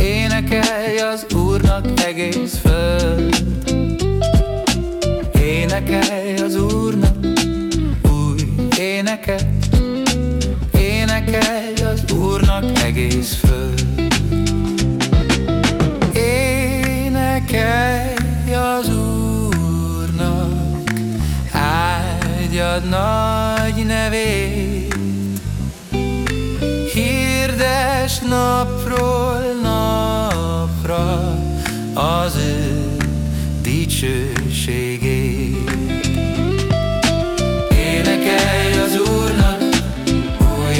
Énekelj az Úrnak egész föld. Énekelj az Úrnak új éneket. Énekelj az Úrnak egész föld. Énekelj az Úrnak. Áldjad nagy nevét napról napra az ő dicsőségét. Énekelj az Úrnak új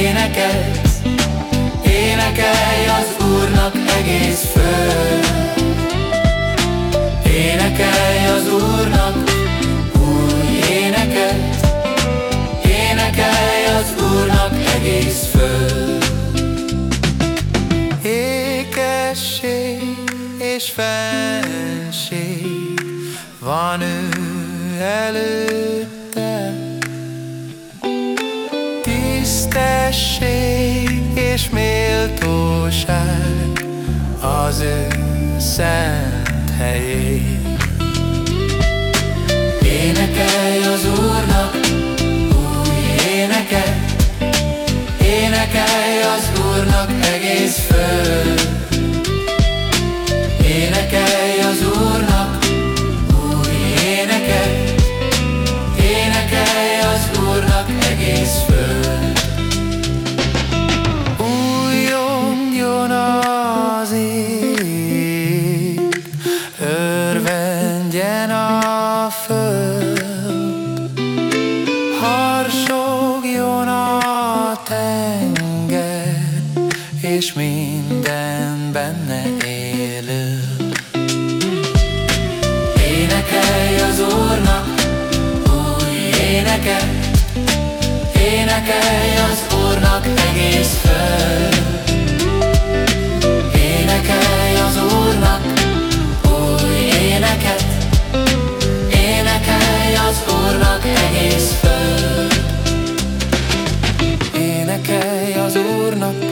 éneket, énekelj az Úrnak egész és fenség van ő előtte. Tisztesség és méltóság az ő szent helyén. És minden benne élő. Énekelj az Úrnak új éneket, Énekelj az Úrnak egész föld. Énekelj az Úrnak új éneket, Énekelj az Úrnak egész föld. Énekelj az Úrnak